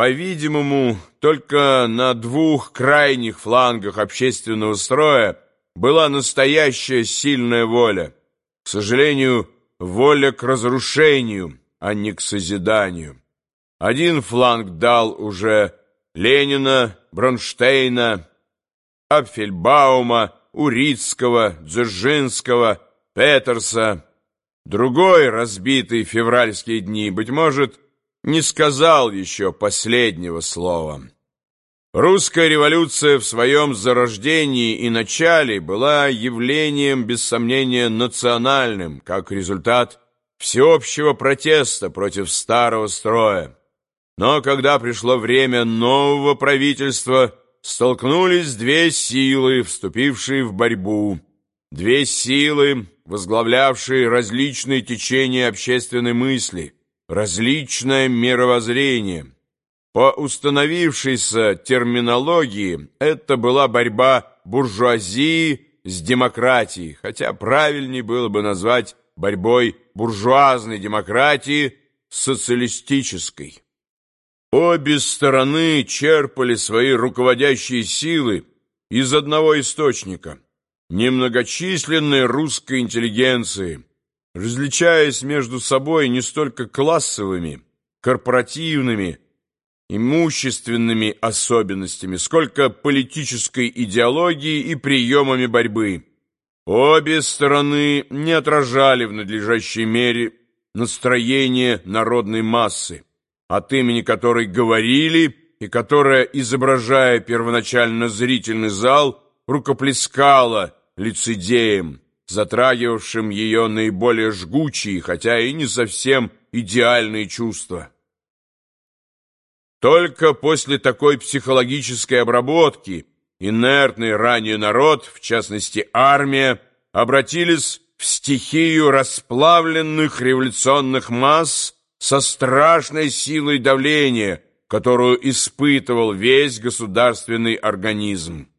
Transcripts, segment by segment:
По-видимому, только на двух крайних флангах общественного строя была настоящая сильная воля. К сожалению, воля к разрушению, а не к созиданию. Один фланг дал уже Ленина, Бронштейна, Апфельбаума, Урицкого, Дзержинского, Петерса. Другой, разбитый февральские дни, быть может, не сказал еще последнего слова. Русская революция в своем зарождении и начале была явлением, без сомнения, национальным, как результат всеобщего протеста против старого строя. Но когда пришло время нового правительства, столкнулись две силы, вступившие в борьбу. Две силы, возглавлявшие различные течения общественной мысли, различное мировоззрение. По установившейся терминологии это была борьба буржуазии с демократией, хотя правильнее было бы назвать борьбой буржуазной демократии с социалистической. Обе стороны черпали свои руководящие силы из одного источника – немногочисленной русской интеллигенции, различаясь между собой не столько классовыми, корпоративными, имущественными особенностями, сколько политической идеологией и приемами борьбы. Обе стороны не отражали в надлежащей мере настроение народной массы от имени которой говорили и которая, изображая первоначально зрительный зал, рукоплескала лицедеем, затрагивавшим ее наиболее жгучие, хотя и не совсем идеальные чувства. Только после такой психологической обработки инертный ранее народ, в частности армия, обратились в стихию расплавленных революционных масс, со страшной силой давления, которую испытывал весь государственный организм.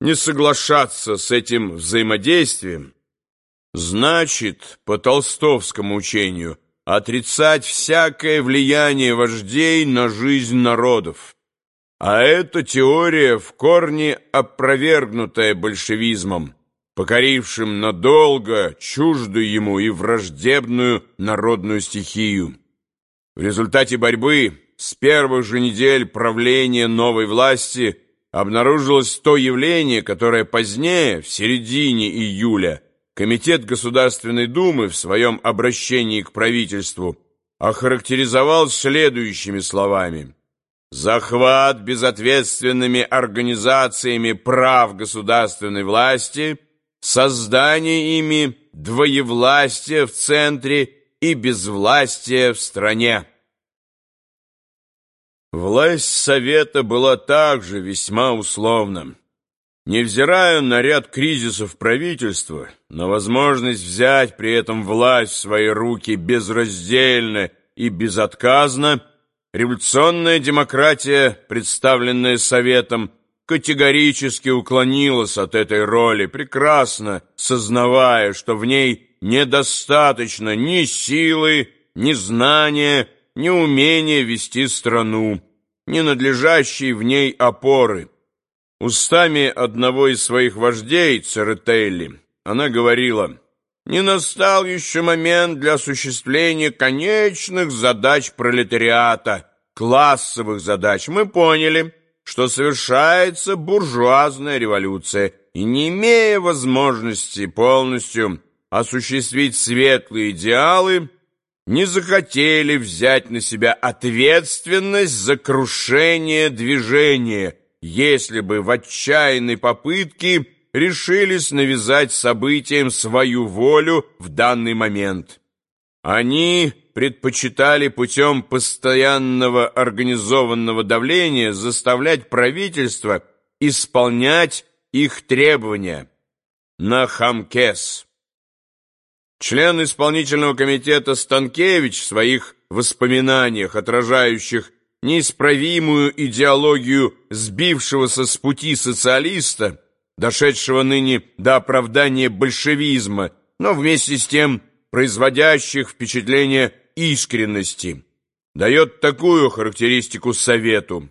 Не соглашаться с этим взаимодействием значит, по толстовскому учению, отрицать всякое влияние вождей на жизнь народов. А эта теория в корне опровергнутая большевизмом покорившим надолго чуждую ему и враждебную народную стихию. В результате борьбы с первых же недель правления новой власти обнаружилось то явление, которое позднее, в середине июля, Комитет Государственной Думы в своем обращении к правительству охарактеризовал следующими словами. «Захват безответственными организациями прав государственной власти – создание ими двоевластия в центре и безвластия в стране. Власть Совета была также весьма условна. Невзирая на ряд кризисов правительства, на возможность взять при этом власть в свои руки безраздельно и безотказно, революционная демократия, представленная Советом, категорически уклонилась от этой роли, прекрасно сознавая, что в ней недостаточно ни силы, ни знания, ни умения вести страну, ни надлежащей в ней опоры. Устами одного из своих вождей, Церетелли, она говорила, «Не настал еще момент для осуществления конечных задач пролетариата, классовых задач. Мы поняли» что совершается буржуазная революция, и не имея возможности полностью осуществить светлые идеалы, не захотели взять на себя ответственность за крушение движения, если бы в отчаянной попытке решились навязать событиям свою волю в данный момент. Они предпочитали путем постоянного организованного давления заставлять правительство исполнять их требования на Хамкес. Член исполнительного комитета Станкевич в своих воспоминаниях, отражающих неисправимую идеологию сбившегося с пути социалиста, дошедшего ныне до оправдания большевизма, но вместе с тем производящих впечатление искренности. дает такую характеристику Совету.